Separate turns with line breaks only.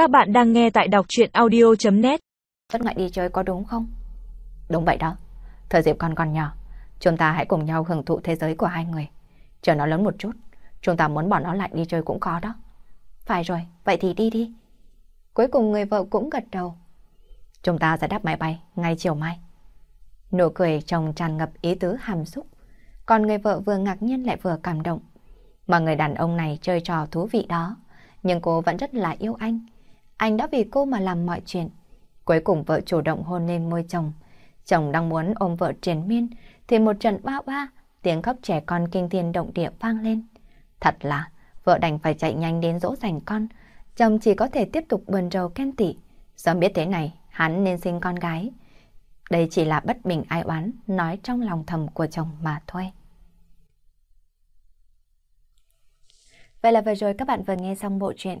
Các bạn đang nghe tại đọc chuyện audio.net
Rất ngại đi chơi có đúng không? Đúng vậy đó. Thời Diệp con còn nhỏ, chúng ta hãy cùng nhau hưởng thụ thế giới của hai người. Chờ nó lớn một chút, chúng ta muốn bỏ nó lại đi chơi cũng có đó.
Phải rồi, vậy thì đi đi. Cuối cùng người vợ cũng gật đầu.
Chúng ta sẽ đáp máy bay ngay chiều mai. Nụ cười chồng tràn ngập ý tứ hàm xúc. Còn người vợ vừa ngạc nhiên lại vừa cảm động. Mà người đàn ông này chơi trò thú vị đó. Nhưng cô vẫn rất là yêu anh. Anh đã vì cô mà làm mọi chuyện. Cuối cùng vợ chủ động hôn lên môi chồng. Chồng đang muốn ôm vợ triền miên. Thì một trận ba ba, tiếng khóc trẻ con kinh thiên động địa vang lên. Thật là, vợ đành phải chạy nhanh đến dỗ dành con. Chồng chỉ có thể tiếp tục buồn rầu khen tị. Sớm biết thế này, hắn nên sinh con gái. Đây chỉ là bất bình ai oán nói trong lòng thầm của chồng mà thôi.
Vậy là vừa rồi các bạn vừa nghe xong bộ truyện